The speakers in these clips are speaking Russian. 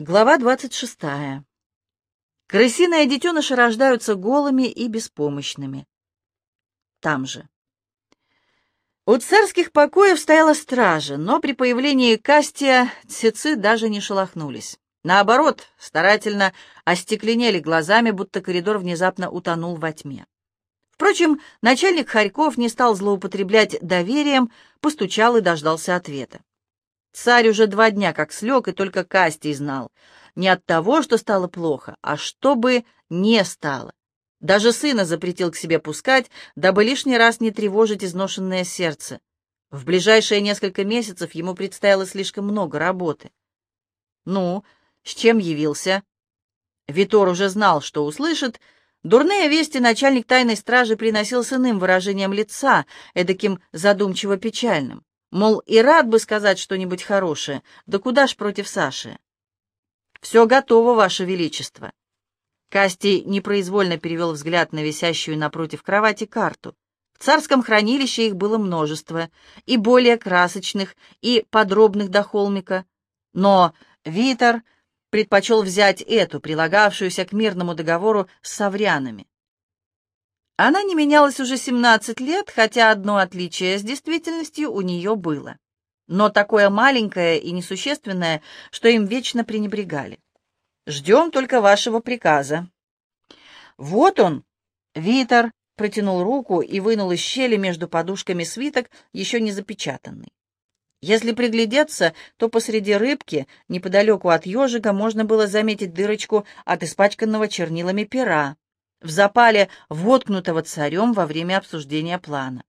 Глава 26. Крысиные детеныши рождаются голыми и беспомощными. Там же. У царских покоев стояла стража, но при появлении Кастия цецы даже не шелохнулись. Наоборот, старательно остекленели глазами, будто коридор внезапно утонул во тьме. Впрочем, начальник Харьков не стал злоупотреблять доверием, постучал и дождался ответа. Царь уже два дня как слег, и только Кастий знал. Не от того, что стало плохо, а чтобы не стало. Даже сына запретил к себе пускать, дабы лишний раз не тревожить изношенное сердце. В ближайшие несколько месяцев ему предстояло слишком много работы. «Ну, с чем явился?» Витор уже знал, что услышит. Дурные вести начальник тайной стражи приносил с иным выражением лица, эдаким задумчиво-печальным. Мол, и рад бы сказать что-нибудь хорошее, да куда ж против Саши? «Все готово, Ваше Величество». Кастий непроизвольно перевел взгляд на висящую напротив кровати карту. В царском хранилище их было множество, и более красочных, и подробных до холмика. Но Витер предпочел взять эту, прилагавшуюся к мирному договору с саврянами. Она не менялась уже 17 лет, хотя одно отличие с действительностью у нее было. Но такое маленькое и несущественное, что им вечно пренебрегали. Ждем только вашего приказа. Вот он, Витер протянул руку и вынул из щели между подушками свиток, еще не запечатанный. Если приглядеться, то посреди рыбки, неподалеку от ежика, можно было заметить дырочку от испачканного чернилами пера в запале, воткнутого царем во время обсуждения плана.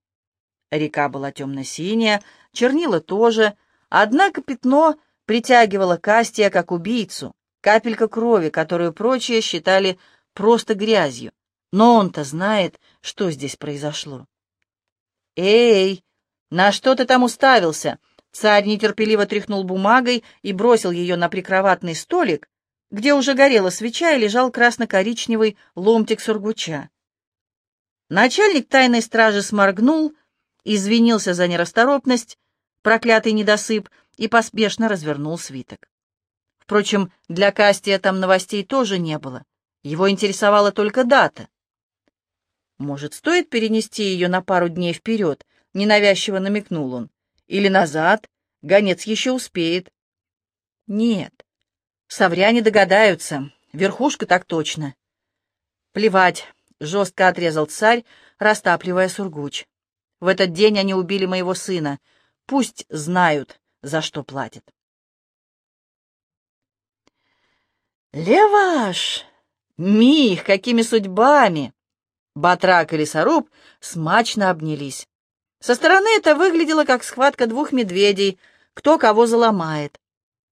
Река была темно-синяя, чернила тоже, однако пятно притягивало Кастия как убийцу, капелька крови, которую прочие считали просто грязью. Но он-то знает, что здесь произошло. «Эй, на что ты там уставился?» Царь нетерпеливо тряхнул бумагой и бросил ее на прикроватный столик, где уже горела свеча и лежал красно-коричневый ломтик сургуча. Начальник тайной стражи сморгнул, извинился за нерасторопность, проклятый недосып, и поспешно развернул свиток. Впрочем, для Кастия там новостей тоже не было. Его интересовала только дата. «Может, стоит перенести ее на пару дней вперед?» — ненавязчиво намекнул он. «Или назад? Гонец еще успеет». «Нет, Савряне догадаются. Верхушка так точно. Плевать, жестко отрезал царь, растапливая сургуч. В этот день они убили моего сына. Пусть знают, за что платят. Леваш! Мих, какими судьбами! Батрак и лесоруб смачно обнялись. Со стороны это выглядело как схватка двух медведей, кто кого заломает.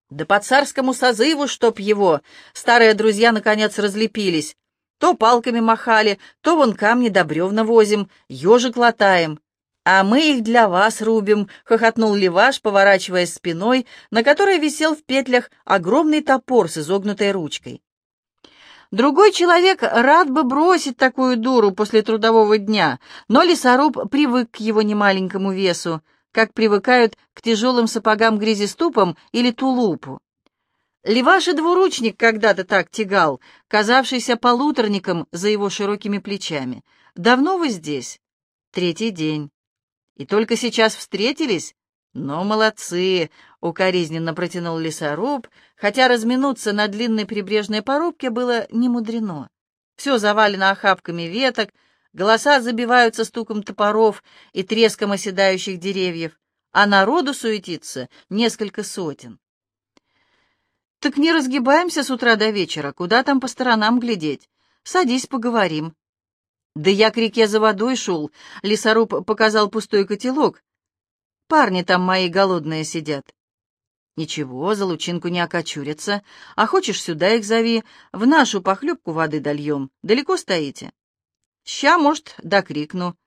Да по царскому созыву, чтоб его, старые друзья наконец разлепились. То палками махали, то вон камни до бревна возим, ежик латаем. А мы их для вас рубим, — хохотнул Леваш, поворачиваясь спиной, на которой висел в петлях огромный топор с изогнутой ручкой. Другой человек рад бы бросить такую дуру после трудового дня, но лесоруб привык к его немаленькому весу как привыкают к тяжелым сапогам-грязиступам или тулупу. Леваш и двуручник когда-то так тягал, казавшийся полуторником за его широкими плечами. «Давно вы здесь?» «Третий день». «И только сейчас встретились?» «Ну, молодцы!» — укоризненно протянул лесоруб, хотя разминуться на длинной прибрежной порубке было не мудрено. Все завалено охапками веток, Голоса забиваются стуком топоров и треском оседающих деревьев, а народу суетится несколько сотен. Так не разгибаемся с утра до вечера, куда там по сторонам глядеть? Садись, поговорим. Да я к реке за водой шел, лесоруб показал пустой котелок. Парни там мои голодные сидят. Ничего, за лучинку не окочурятся. А хочешь, сюда их зови, в нашу похлебку воды дольем. Далеко стоите? «Ща, может, докрикну».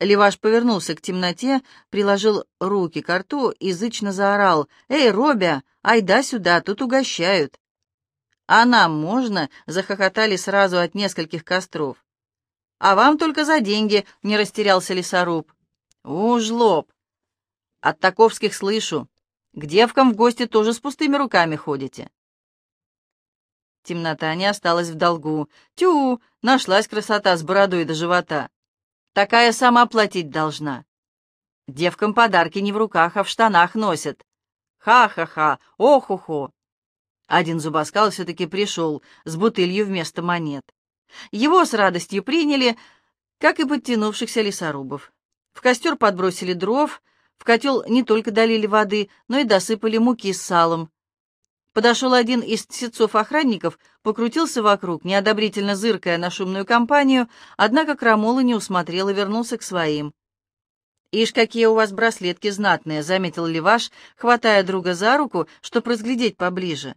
Леваш повернулся к темноте, приложил руки к рту и зычно заорал. «Эй, Робя, айда сюда, тут угощают!» «А нам можно?» — захохотали сразу от нескольких костров. «А вам только за деньги», — не растерялся лесоруб. «Уж лоб!» «От таковских слышу. К девкам в гости тоже с пустыми руками ходите». Темнота не осталась в долгу. Тю, нашлась красота с бородой до живота. Такая сама платить должна. Девкам подарки не в руках, а в штанах носят. Ха-ха-ха, ох-хо-хо. Один зубоскал все-таки пришел с бутылью вместо монет. Его с радостью приняли, как и подтянувшихся лесорубов. В костер подбросили дров, в котел не только долили воды, но и досыпали муки с салом. Подошел один из сетцов-охранников, покрутился вокруг, неодобрительно зыркая на шумную компанию, однако Крамола не усмотрел и вернулся к своим. «Ишь, какие у вас браслетки знатные!» — заметил Леваш, хватая друга за руку, чтоб разглядеть поближе.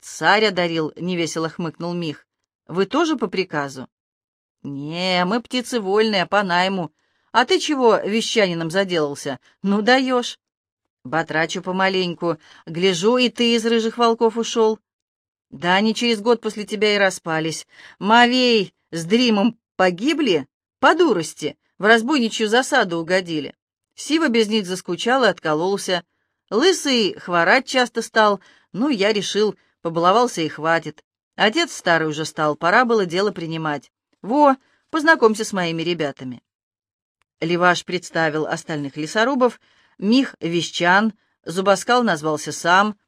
«Царь одарил», — невесело хмыкнул Мих. «Вы тоже по приказу?» «Не, мы птицы вольные, по найму. А ты чего вещанином заделался? Ну, даешь!» Батрачу помаленьку. Гляжу, и ты из рыжих волков ушел. Да они через год после тебя и распались. Мавей с Дримом погибли? По дурости. В разбойничью засаду угодили. Сива без них заскучал и откололся. Лысый хворать часто стал. Ну, я решил, побаловался и хватит. Отец старый уже стал, пора было дело принимать. Во, познакомься с моими ребятами. Леваш представил остальных лесорубов, Мих Вещан, Зубоскал назвался сам.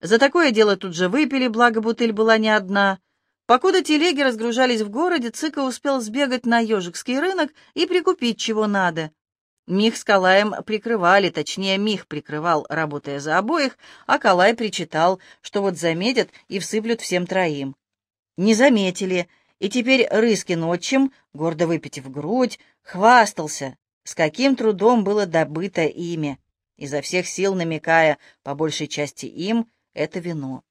За такое дело тут же выпили, благо бутыль была не одна. Покуда телеги разгружались в городе, Цыка успел сбегать на Ежикский рынок и прикупить чего надо. Мих с Калаем прикрывали, точнее, Мих прикрывал, работая за обоих, а Калай причитал, что вот заметят и всыплют всем троим. Не заметили, и теперь Рыскин отчим, гордо выпитив грудь, хвастался, с каким трудом было добыто имя, изо всех сил намекая, по большей части им, это вино.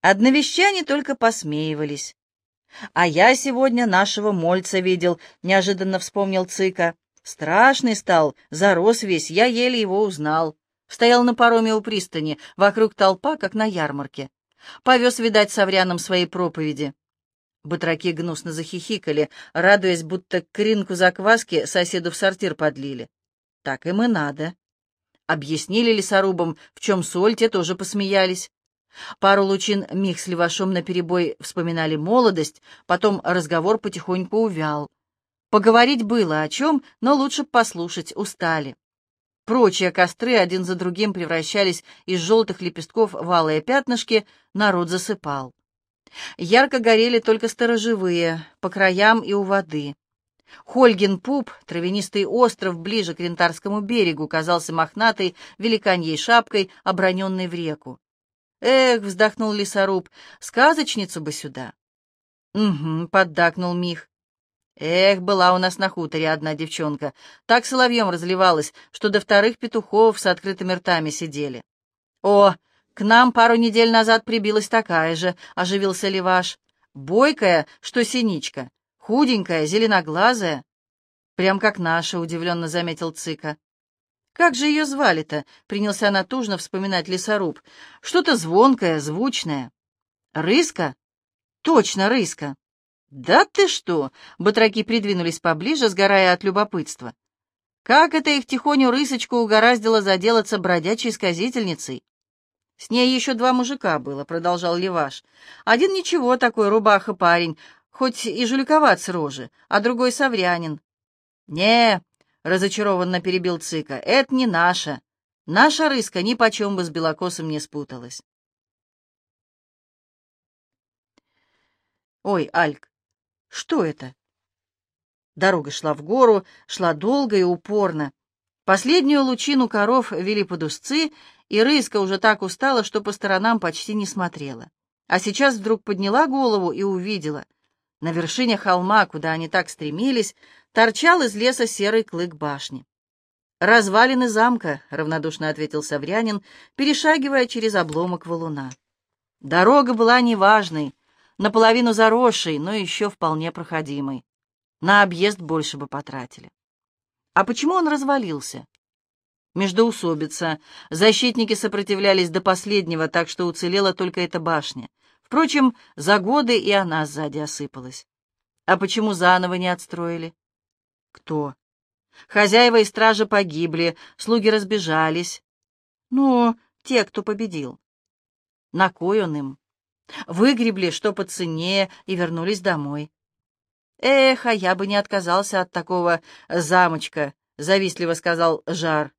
Одновещане только посмеивались. «А я сегодня нашего мольца видел», — неожиданно вспомнил Цыка. «Страшный стал, зарос весь, я еле его узнал. Стоял на пароме у пристани, вокруг толпа, как на ярмарке. Повез, видать, Савряном свои проповеди. Батраки гнусно захихикали, радуясь, будто кринку закваски соседу в сортир подлили. Так им и надо. Объяснили лесорубам, в чем соль, те тоже посмеялись. Пару лучин Мих с Левашом наперебой вспоминали молодость, потом разговор потихоньку увял. Поговорить было о чем, но лучше послушать, устали. Прочие костры один за другим превращались из желтых лепестков в алые пятнышки, народ засыпал. Ярко горели только сторожевые, по краям и у воды. Хольгин пуп, травянистый остров ближе к Рентарскому берегу, казался мохнатой великаньей шапкой, оброненной в реку. «Эх», — вздохнул лесоруб, — «сказочницу бы сюда». «Угу», — поддакнул Мих. «Эх, была у нас на хуторе одна девчонка, так соловьем разливалась, что до вторых петухов с открытыми ртами сидели». «О, «К нам пару недель назад прибилась такая же», — оживился Леваш. «Бойкая, что синичка, худенькая, зеленоглазая». «Прям как наша», — удивленно заметил Цыка. «Как же ее звали-то?» — принялся натужно вспоминать лесоруб. «Что-то звонкое, звучное». «Рыска?» «Точно, рыска». «Да ты что!» — батраки придвинулись поближе, сгорая от любопытства. «Как это их тихоню рысочку угораздило заделаться бродячей сказительницей?» «С ней еще два мужика было», — продолжал Леваш. «Один ничего такой, рубаха парень, хоть и жуликоват с рожи, а другой саврянин». «Не», — разочарованно перебил Цыка, — «это не наша. Наша рыска ни почем бы с белокосом не спуталась». «Ой, Альк, что это?» Дорога шла в гору, шла долго и упорно. Последнюю лучину коров вели под узцы, и Рыска уже так устала, что по сторонам почти не смотрела. А сейчас вдруг подняла голову и увидела. На вершине холма, куда они так стремились, торчал из леса серый клык башни. «Развалины замка», — равнодушно ответил Саврянин, перешагивая через обломок валуна. Дорога была неважной, наполовину заросшей, но еще вполне проходимой. На объезд больше бы потратили. А почему он развалился? Междоусобица. Защитники сопротивлялись до последнего, так что уцелела только эта башня. Впрочем, за годы и она сзади осыпалась. А почему заново не отстроили? Кто? Хозяева и стражи погибли, слуги разбежались. Ну, те, кто победил. На кой он им? Выгребли, что поценнее, и вернулись домой. «Эх, а я бы не отказался от такого замочка», — завистливо сказал Жар.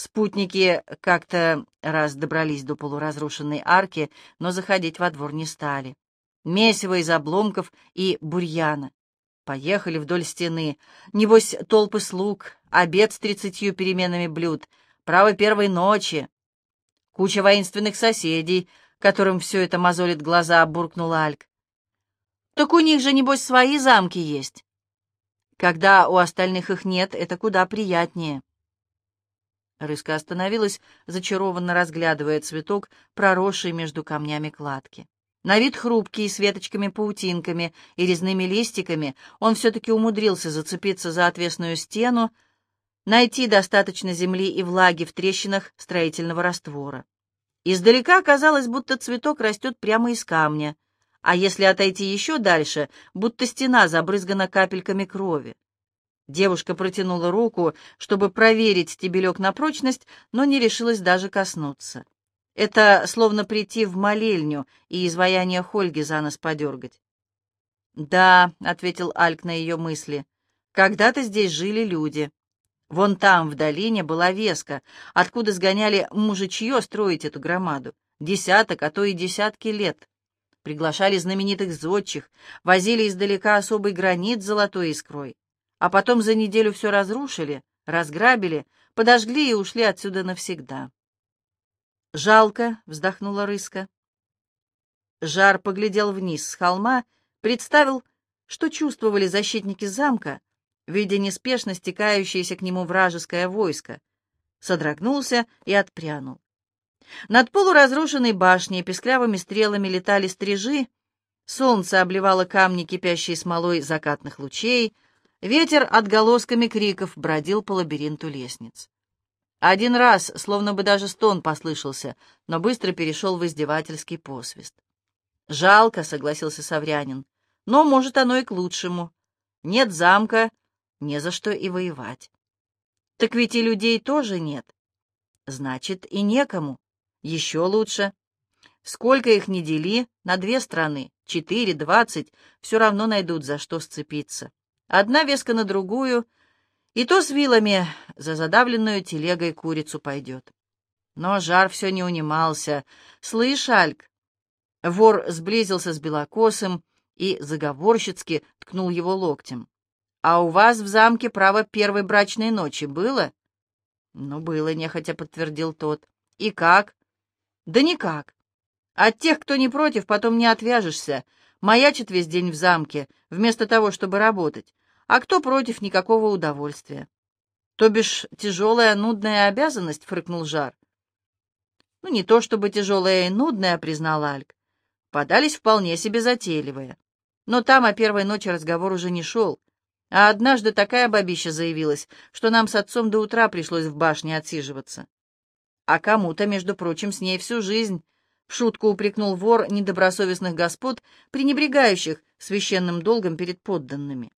Спутники как-то раз добрались до полуразрушенной арки, но заходить во двор не стали. Месиво из обломков и бурьяна. Поехали вдоль стены. Небось, толпы слуг, обед с тридцатью переменами блюд, право первой ночи. Куча воинственных соседей, которым все это мозолит глаза, буркнул Альк. Так у них же, небось, свои замки есть. Когда у остальных их нет, это куда приятнее. Рыска остановилась, зачарованно разглядывая цветок, проросший между камнями кладки. На вид хрупкий, с веточками-паутинками и резными листиками, он все-таки умудрился зацепиться за отвесную стену, найти достаточно земли и влаги в трещинах строительного раствора. Издалека казалось, будто цветок растет прямо из камня, а если отойти еще дальше, будто стена забрызгана капельками крови. Девушка протянула руку, чтобы проверить стебелек на прочность, но не решилась даже коснуться. Это словно прийти в молельню и изваяние Хольги за нос подергать. «Да», — ответил Альк на ее мысли, — «когда-то здесь жили люди. Вон там, в долине, была веска, откуда сгоняли мужичье строить эту громаду. Десяток, а то и десятки лет. Приглашали знаменитых зодчих, возили издалека особый гранит золотой искрой а потом за неделю все разрушили, разграбили, подожгли и ушли отсюда навсегда. «Жалко», — вздохнула Рыска. Жар поглядел вниз с холма, представил, что чувствовали защитники замка, видя неспешно стекающееся к нему вражеское войско, содрогнулся и отпрянул. Над полуразрушенной башней песклявыми стрелами летали стрижи, солнце обливало камни кипящей смолой закатных лучей, Ветер отголосками криков бродил по лабиринту лестниц. Один раз, словно бы даже стон послышался, но быстро перешел в издевательский посвист. «Жалко», — согласился Саврянин, — «но, может, оно и к лучшему. Нет замка, не за что и воевать». «Так ведь и людей тоже нет. Значит, и некому. Еще лучше. Сколько их ни дели, на две страны, четыре, двадцать, все равно найдут, за что сцепиться». Одна веска на другую, и то с вилами за задавленную телегой курицу пойдет. Но жар все не унимался. «Слышь, Альк!» Вор сблизился с Белокосым и заговорщицки ткнул его локтем. «А у вас в замке право первой брачной ночи было?» «Ну, было», — нехотя подтвердил тот. «И как?» «Да никак. От тех, кто не против, потом не отвяжешься. Маячит весь день в замке, вместо того, чтобы работать а кто против никакого удовольствия. То бишь тяжелая, нудная обязанность, фрыкнул Жар. Ну, не то чтобы тяжелая и нудная, признал Альк. Подались вполне себе затейливые. Но там о первой ночи разговор уже не шел. А однажды такая бабища заявилась, что нам с отцом до утра пришлось в башне отсиживаться. А кому-то, между прочим, с ней всю жизнь. В шутку упрекнул вор недобросовестных господ, пренебрегающих священным долгом перед подданными.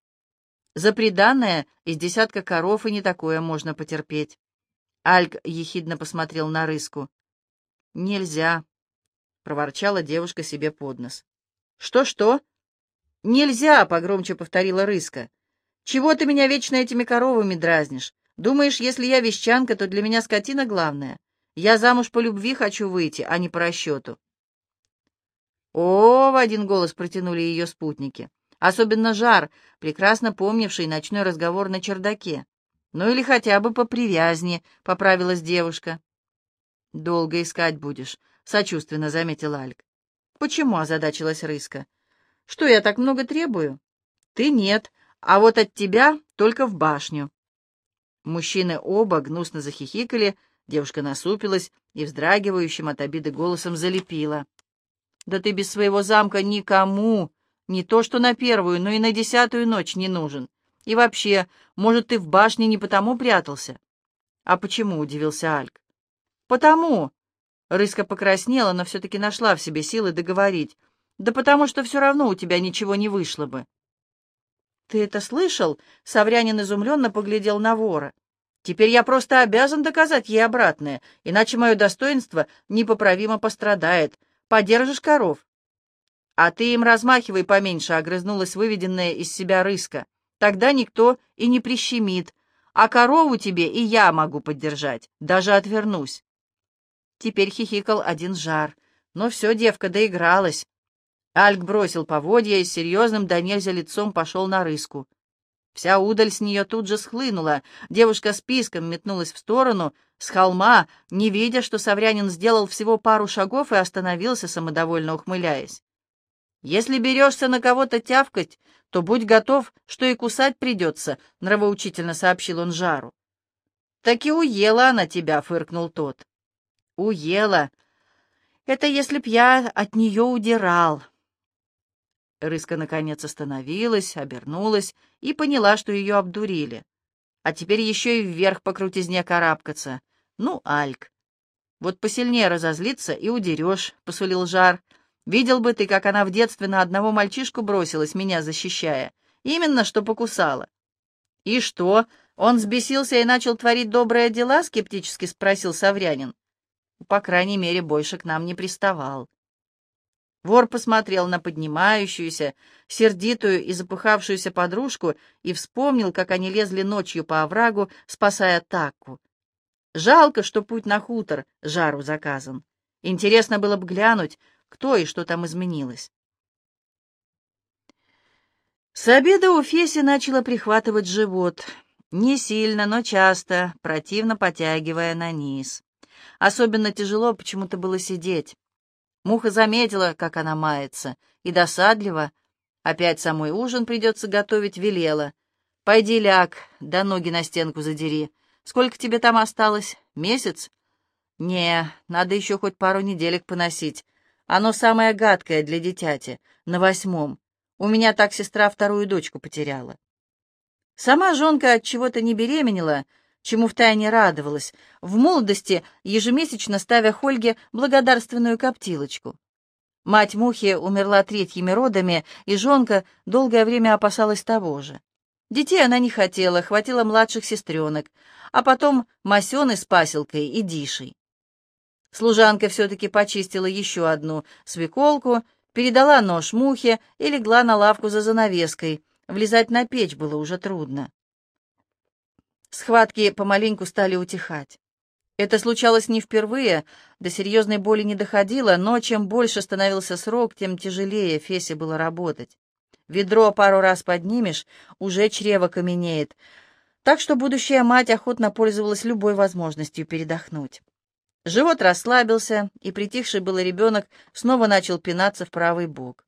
За приданное из десятка коров и не такое можно потерпеть. Альк ехидно посмотрел на рыску. «Нельзя», — проворчала девушка себе под нос. «Что-что?» «Нельзя», — погромче повторила рыска. «Чего ты меня вечно этими коровами дразнишь? Думаешь, если я вещанка, то для меня скотина главная? Я замуж по любви хочу выйти, а не по расчету». «О!» — в один голос протянули ее спутники. Особенно жар, прекрасно помнивший ночной разговор на чердаке. Ну или хотя бы по привязни, — поправилась девушка. «Долго искать будешь», — сочувственно заметил Альк. «Почему?» — озадачилась Рыска. «Что, я так много требую?» «Ты нет, а вот от тебя только в башню». Мужчины оба гнусно захихикали, девушка насупилась и вздрагивающим от обиды голосом залепила. «Да ты без своего замка никому не то что на первую, но и на десятую ночь не нужен. И вообще, может, ты в башне не потому прятался? А почему, — удивился Альк. Потому. Рыска покраснела, но все-таки нашла в себе силы договорить. Да потому что все равно у тебя ничего не вышло бы. Ты это слышал? Саврянин изумленно поглядел на вора. Теперь я просто обязан доказать ей обратное, иначе мое достоинство непоправимо пострадает. Подержишь коров?» «А ты им размахивай поменьше», — огрызнулась выведенная из себя рыска. «Тогда никто и не прищемит, а корову тебе и я могу поддержать, даже отвернусь». Теперь хихикал один жар. Но все, девка доигралась. Альк бросил поводья и серьезным до нельзя лицом пошел на рыску. Вся удаль с нее тут же схлынула. Девушка с писком метнулась в сторону, с холма, не видя, что Саврянин сделал всего пару шагов и остановился, самодовольно ухмыляясь. «Если берешься на кого-то тявкать, то будь готов, что и кусать придется», — нравоучительно сообщил он Жару. «Так и уела она тебя», — фыркнул тот. «Уела. Это если б я от нее удирал». Рыска, наконец, остановилась, обернулась и поняла, что ее обдурили. А теперь еще и вверх по крутизне карабкаться. Ну, Альк. Вот посильнее разозлиться и удерешь, — посулил Жар. Видел бы ты, как она в детстве на одного мальчишку бросилась, меня защищая. Именно, что покусала. И что, он взбесился и начал творить добрые дела? — скептически спросил Саврянин. По крайней мере, больше к нам не приставал. Вор посмотрел на поднимающуюся, сердитую и запыхавшуюся подружку и вспомнил, как они лезли ночью по оврагу, спасая Такку. Жалко, что путь на хутор жару заказан. Интересно было бы глянуть, кто и что там изменилось. С обеда у Феси начала прихватывать живот. Не сильно, но часто, противно потягивая на низ. Особенно тяжело почему-то было сидеть. Муха заметила, как она мается, и досадливо, опять самой ужин придется готовить, велела. «Пойди ляг, да ноги на стенку задери. Сколько тебе там осталось? Месяц?» «Не, надо еще хоть пару неделек поносить. Оно самое гадкое для дитяти, на восьмом. У меня так сестра вторую дочку потеряла». Сама жонка от чего-то не беременела, чему втайне радовалась, в молодости ежемесячно ставя Хольге благодарственную коптилочку. Мать Мухи умерла третьими родами, и жонка долгое время опасалась того же. Детей она не хотела, хватило младших сестренок, а потом Масены с Паселкой и Дишей. Служанка все-таки почистила еще одну свеколку, передала нож Мухе и легла на лавку за занавеской. Влезать на печь было уже трудно. Схватки помаленьку стали утихать. Это случалось не впервые, до серьезной боли не доходило, но чем больше становился срок, тем тяжелее Фесе было работать. Ведро пару раз поднимешь, уже чрево каменеет. Так что будущая мать охотно пользовалась любой возможностью передохнуть. Живот расслабился, и притихший было ребенок снова начал пинаться в правый бок.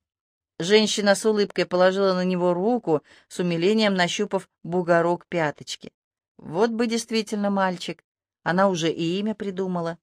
Женщина с улыбкой положила на него руку, с умилением нащупав бугорок пяточки. Вот бы действительно мальчик. Она уже и имя придумала.